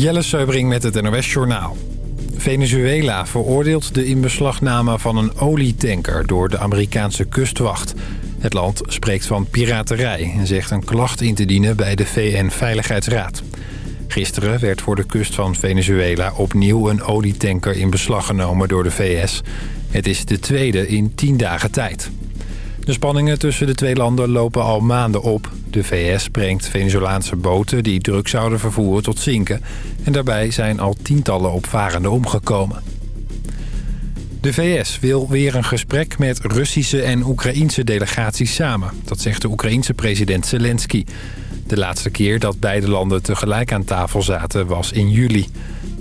Jelle Seubring met het NOS Journaal. Venezuela veroordeelt de inbeslagname van een olietanker door de Amerikaanse kustwacht. Het land spreekt van piraterij en zegt een klacht in te dienen bij de VN-veiligheidsraad. Gisteren werd voor de kust van Venezuela opnieuw een olietanker in beslag genomen door de VS. Het is de tweede in tien dagen tijd. De spanningen tussen de twee landen lopen al maanden op. De VS brengt Venezolaanse boten die drugs zouden vervoeren tot zinken. En daarbij zijn al tientallen opvarenden omgekomen. De VS wil weer een gesprek met Russische en Oekraïense delegaties samen. Dat zegt de Oekraïense president Zelensky. De laatste keer dat beide landen tegelijk aan tafel zaten was in juli.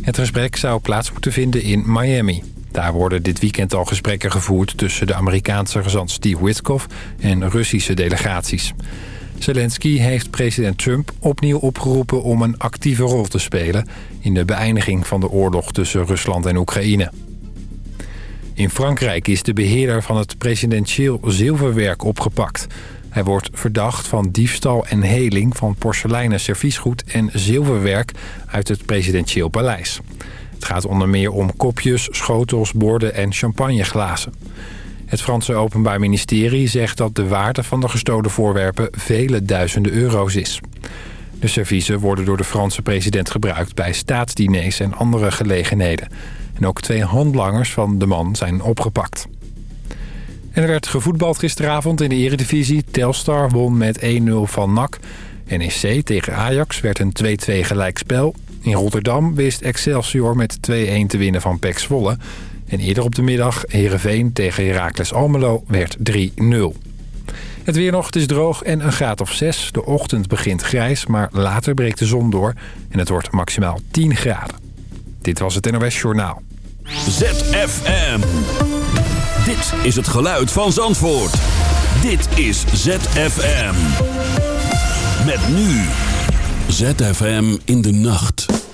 Het gesprek zou plaats moeten vinden in Miami. Daar worden dit weekend al gesprekken gevoerd tussen de Amerikaanse gezant Steve Witkoff en Russische delegaties. Zelensky heeft president Trump opnieuw opgeroepen om een actieve rol te spelen... in de beëindiging van de oorlog tussen Rusland en Oekraïne. In Frankrijk is de beheerder van het presidentieel zilverwerk opgepakt. Hij wordt verdacht van diefstal en heling van porseleinen serviesgoed en zilverwerk uit het presidentieel paleis. Het gaat onder meer om kopjes, schotels, borden en champagneglazen. Het Franse Openbaar Ministerie zegt dat de waarde van de gestolen voorwerpen vele duizenden euro's is. De serviezen worden door de Franse president gebruikt bij staatsdiners en andere gelegenheden. En ook twee handlangers van de man zijn opgepakt. En er werd gevoetbald gisteravond in de eredivisie. Telstar won met 1-0 van NAC. NEC tegen Ajax werd een 2-2 gelijkspel. In Rotterdam wist Excelsior met 2-1 te winnen van PEC Zwolle. En eerder op de middag Heerenveen tegen Heracles Almelo werd 3-0. Het weer nog, het is droog en een graad of 6. De ochtend begint grijs, maar later breekt de zon door. En het wordt maximaal 10 graden. Dit was het NOS Journaal. ZFM. Dit is het geluid van Zandvoort. Dit is ZFM. Met nu. ZFM in de nacht.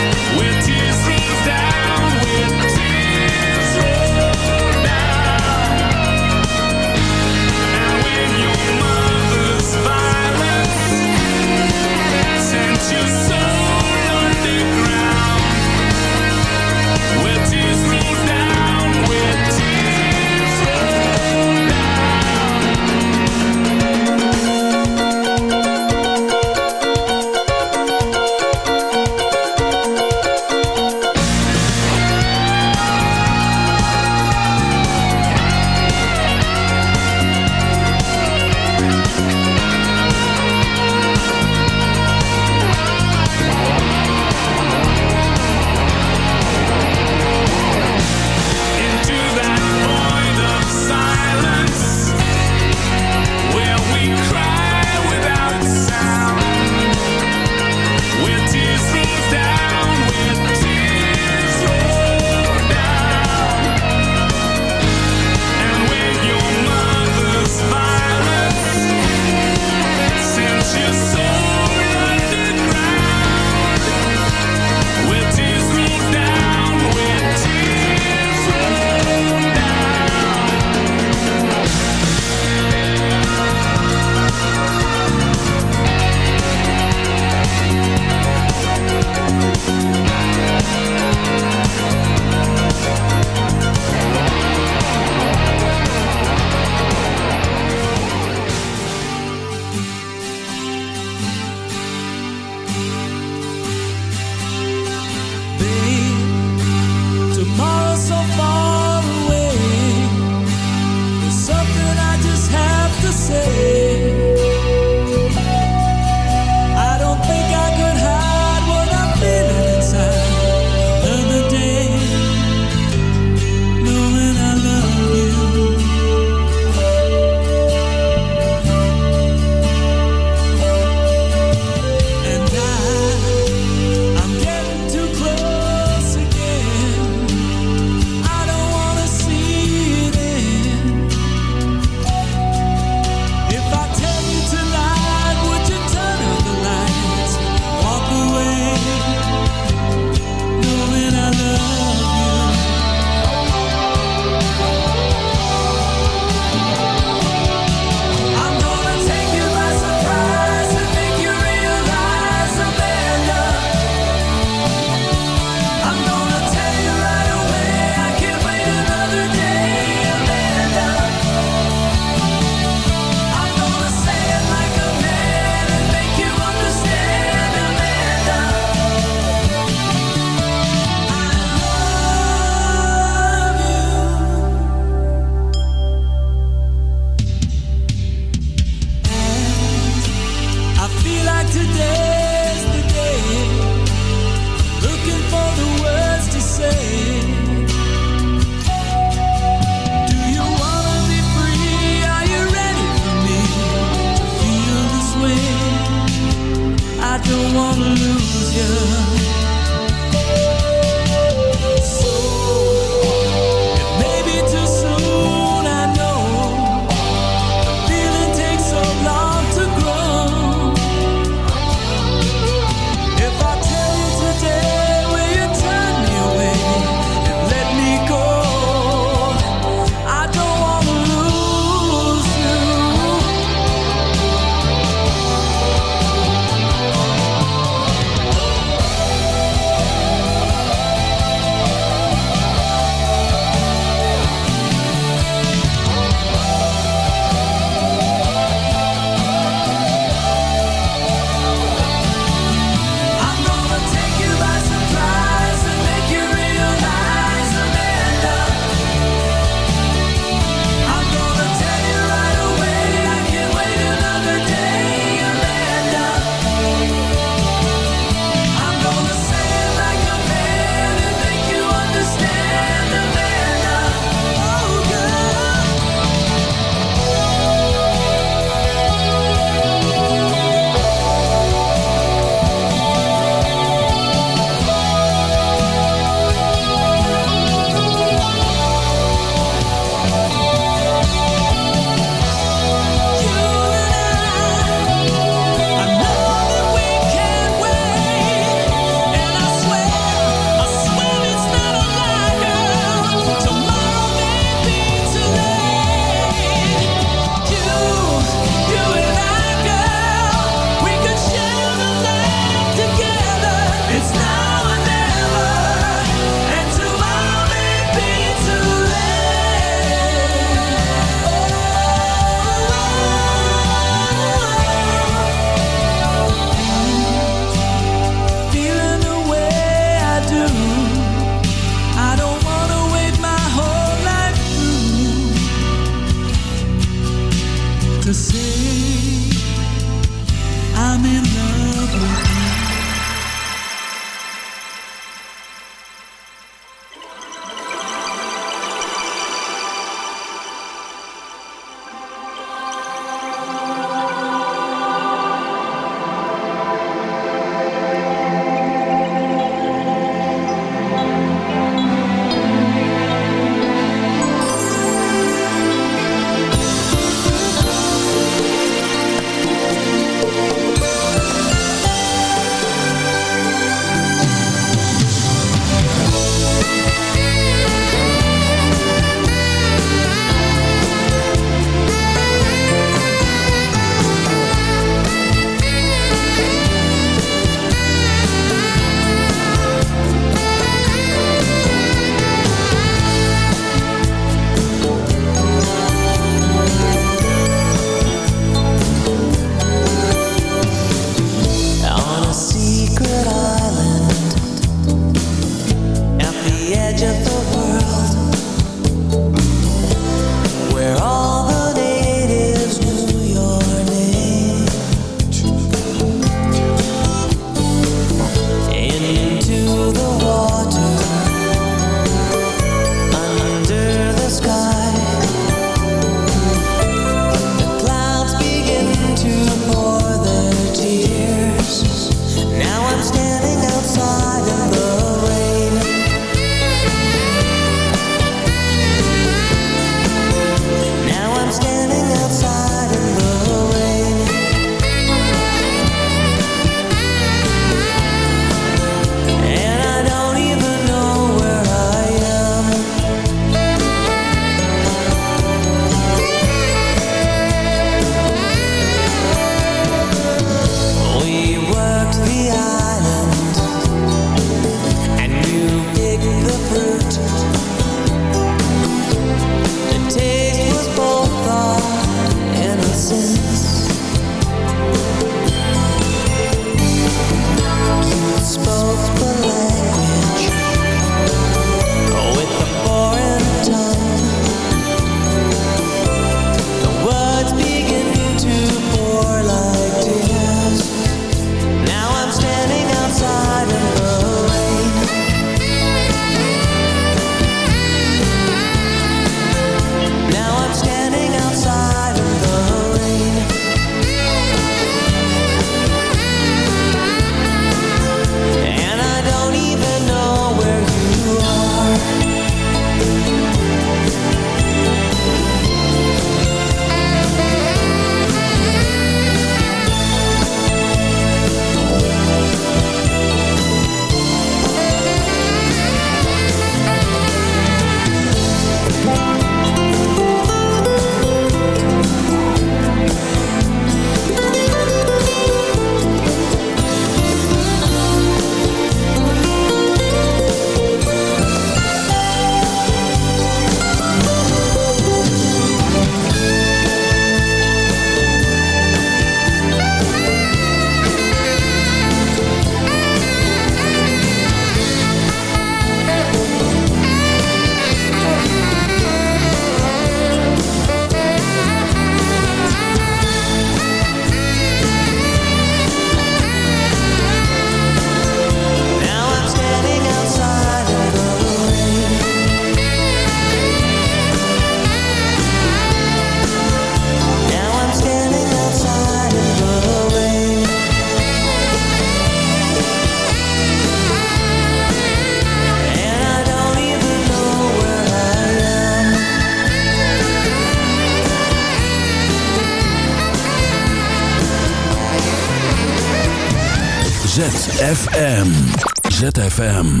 FM.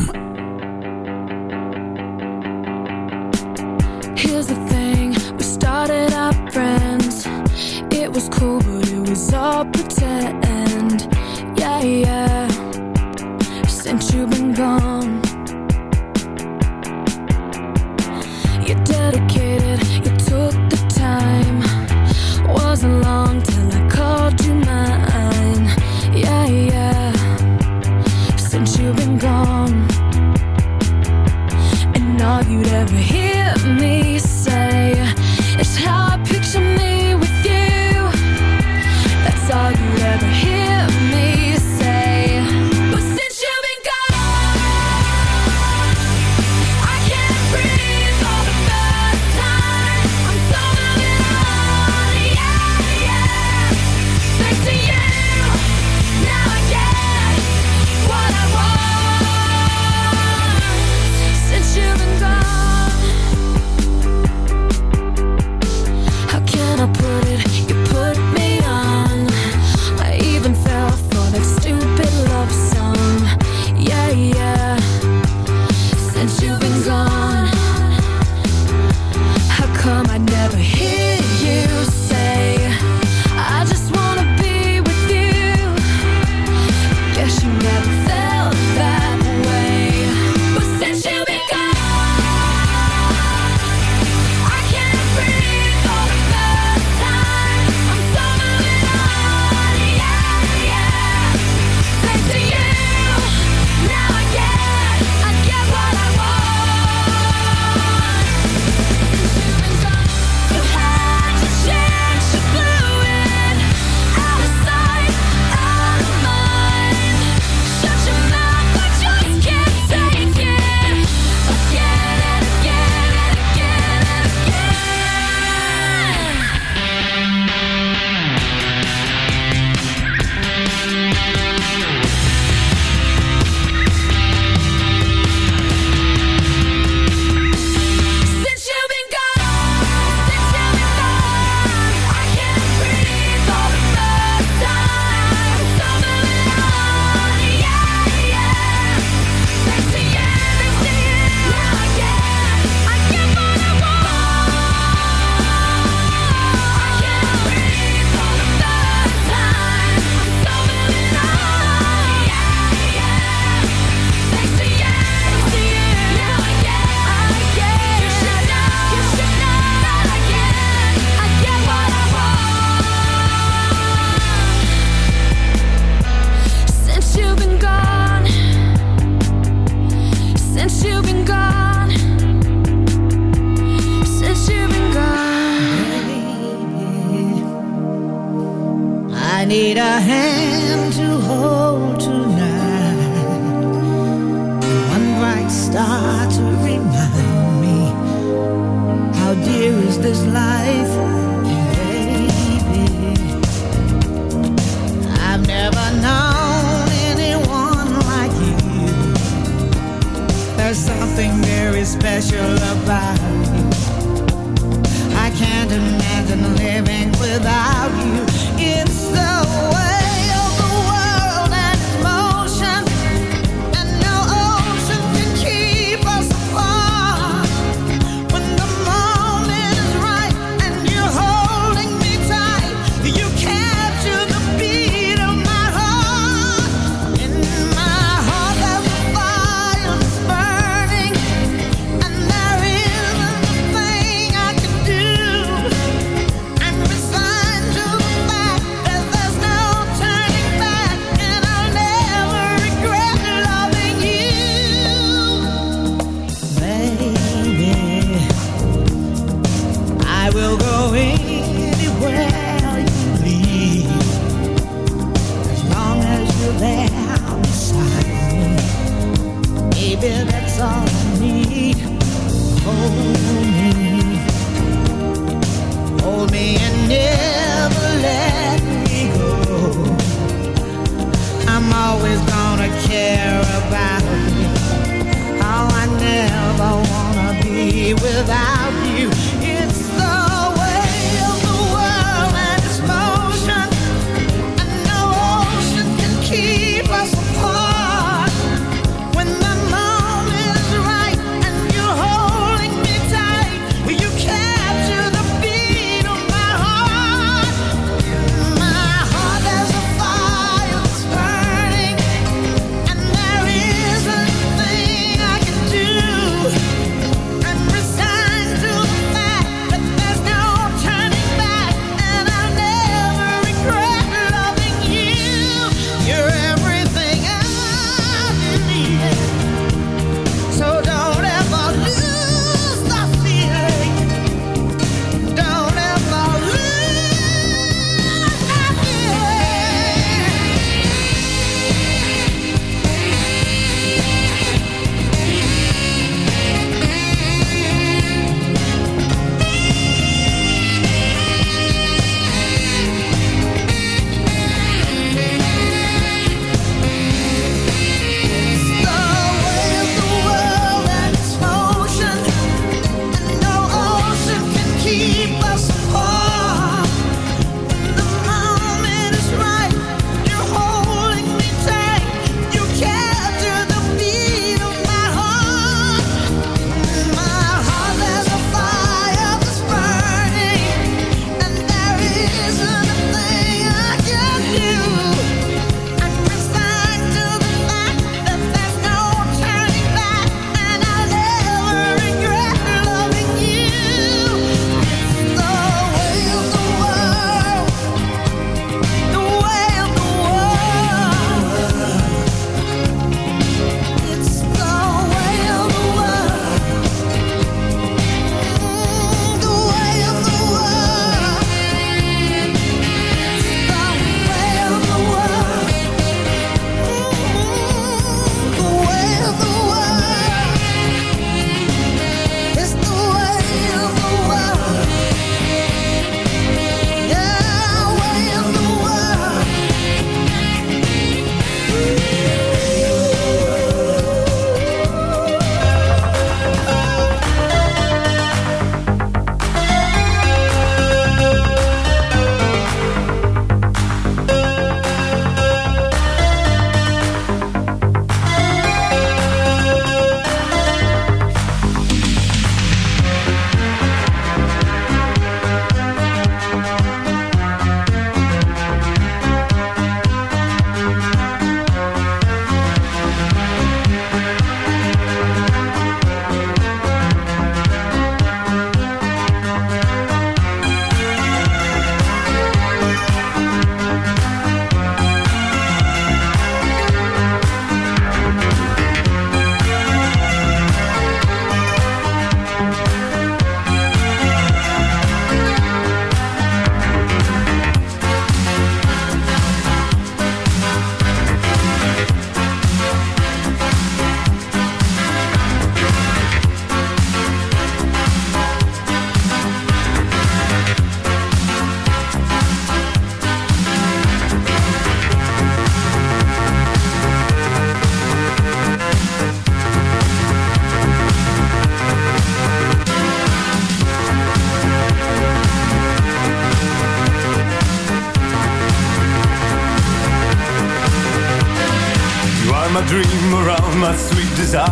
All you'd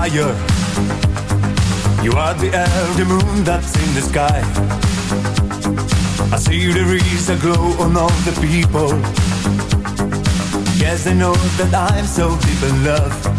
desire. You are the the moon that's in the sky. I see there is a glow on all the people. Yes, I know that I'm so deep in love.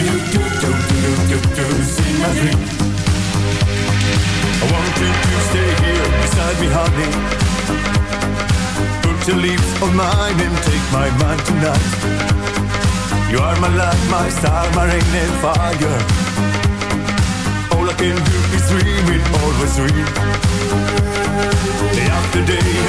Do, do, do, do, do, do, see my dream. I want you to stay here beside me, honey. Put your lips on mine and take my mind tonight. You are my light, my star, my rain and fire. All I can do is dream it, always dream. Day after day,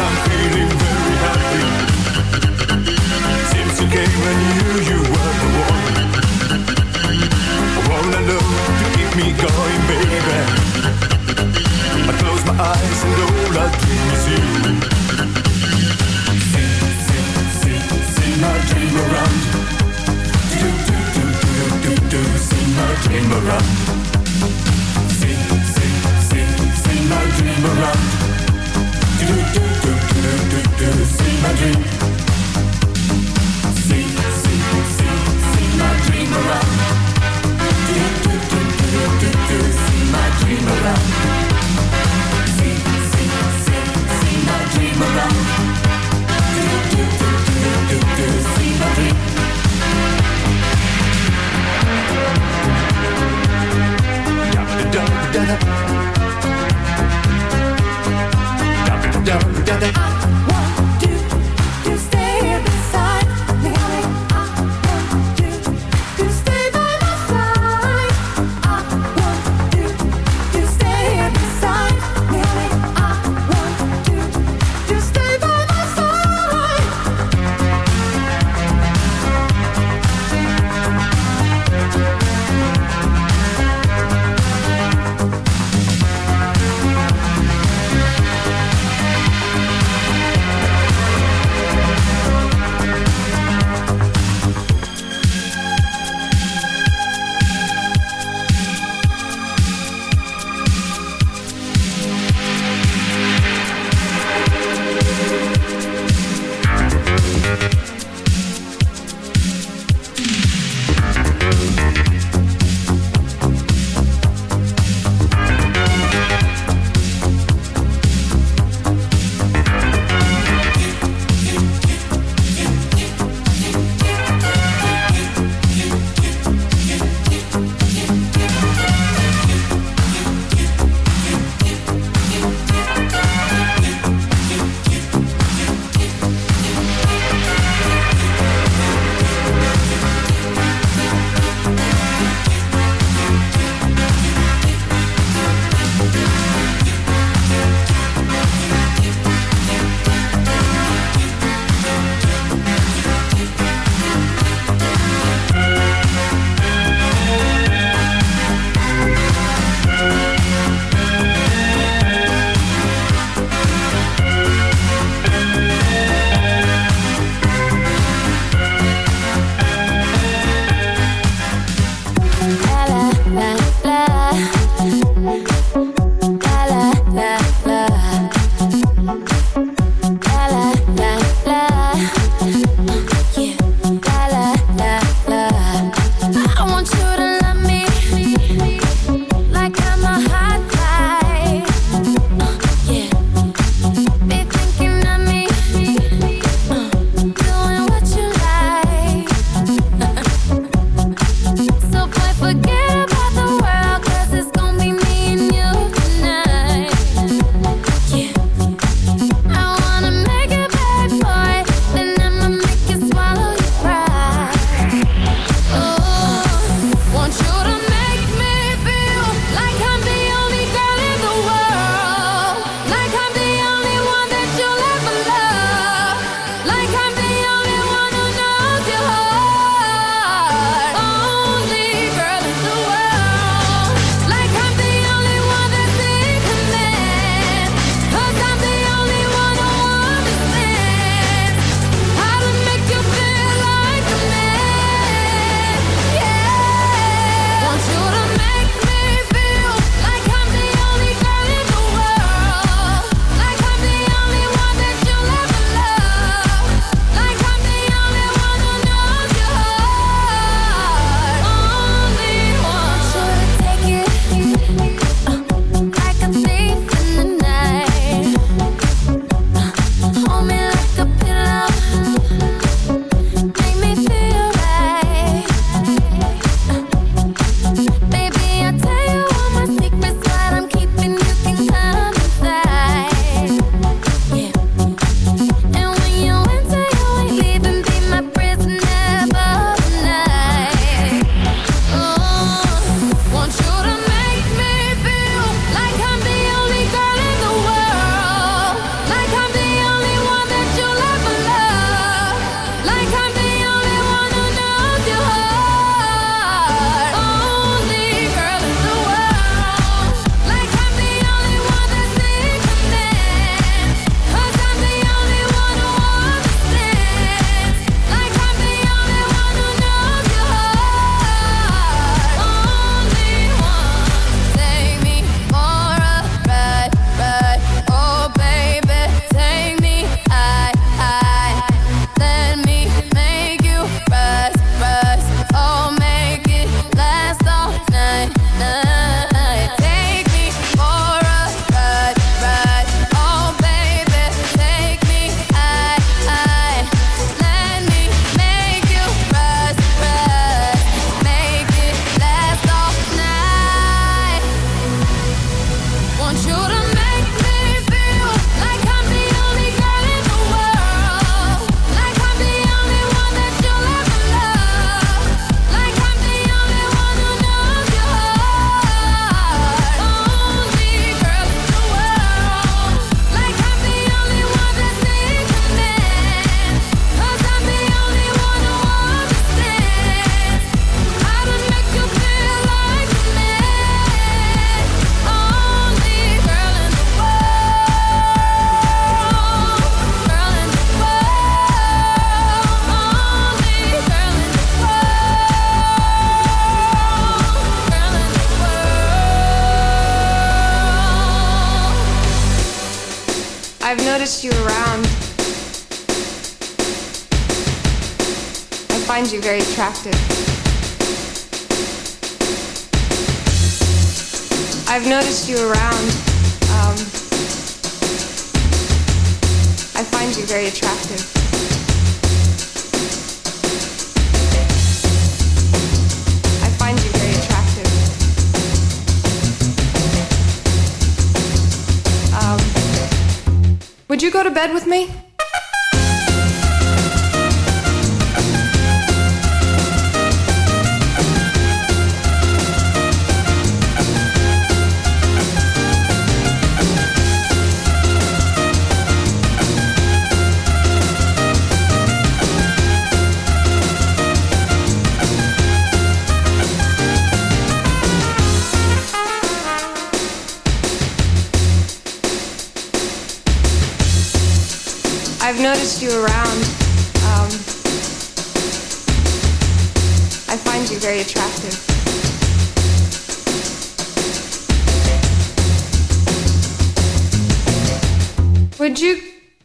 go to bed with me?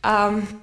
Um,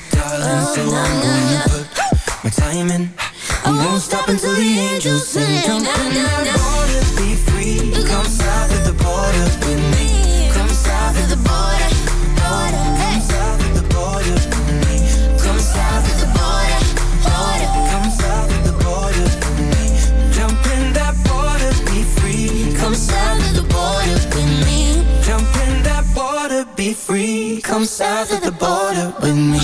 darling. So I'm gonna put my time in. I won't stop until the angels sing. Jump in that water, be free. Come south of the border with me. Come south of the border, border. Come south the border with me.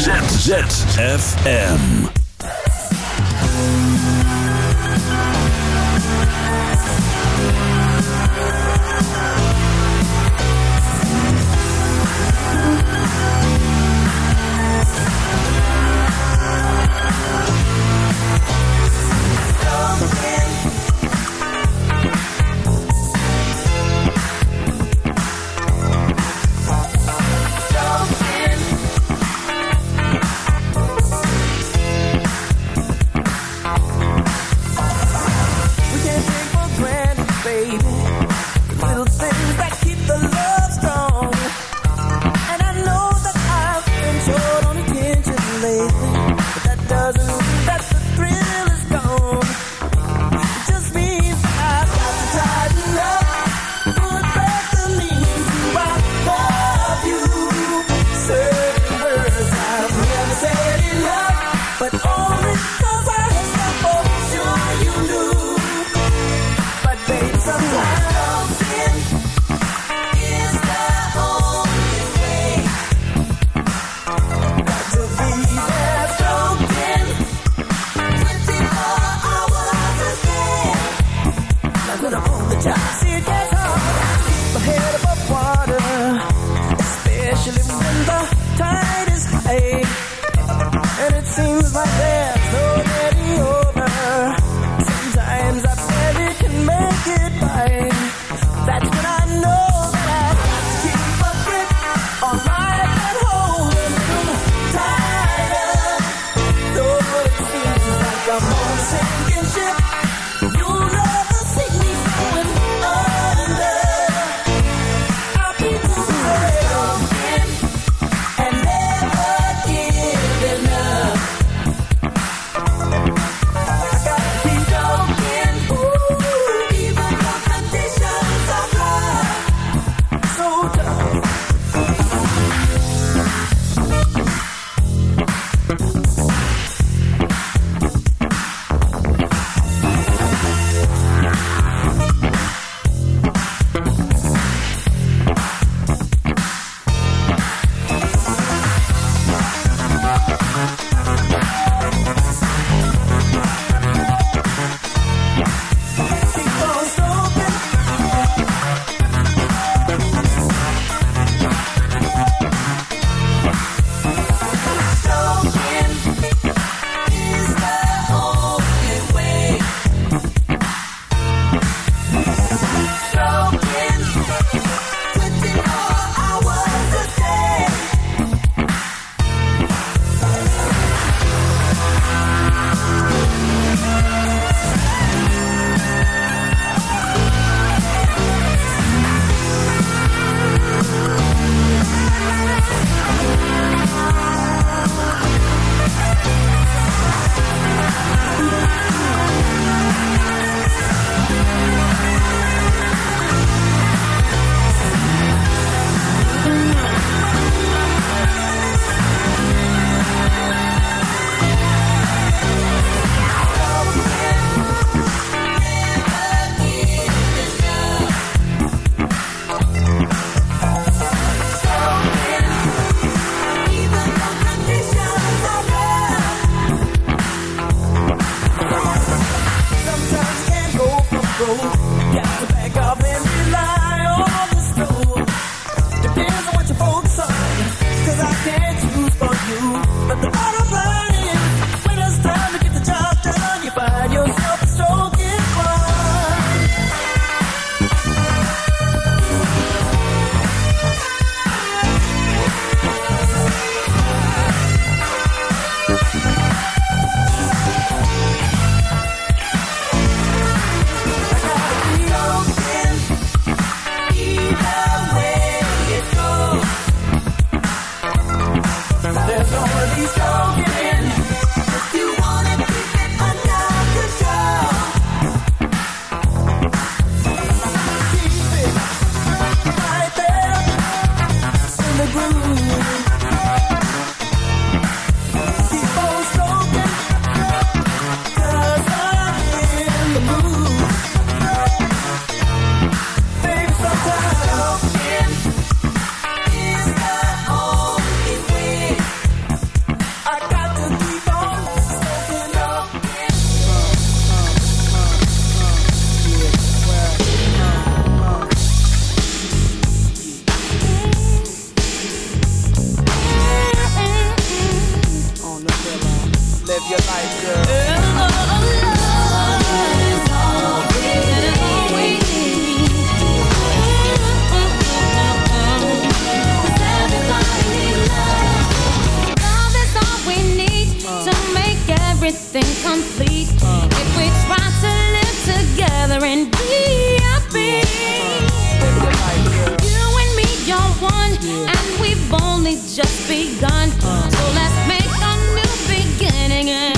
And be happy. You and me are one, and we've only just begun. So let's make a new beginning and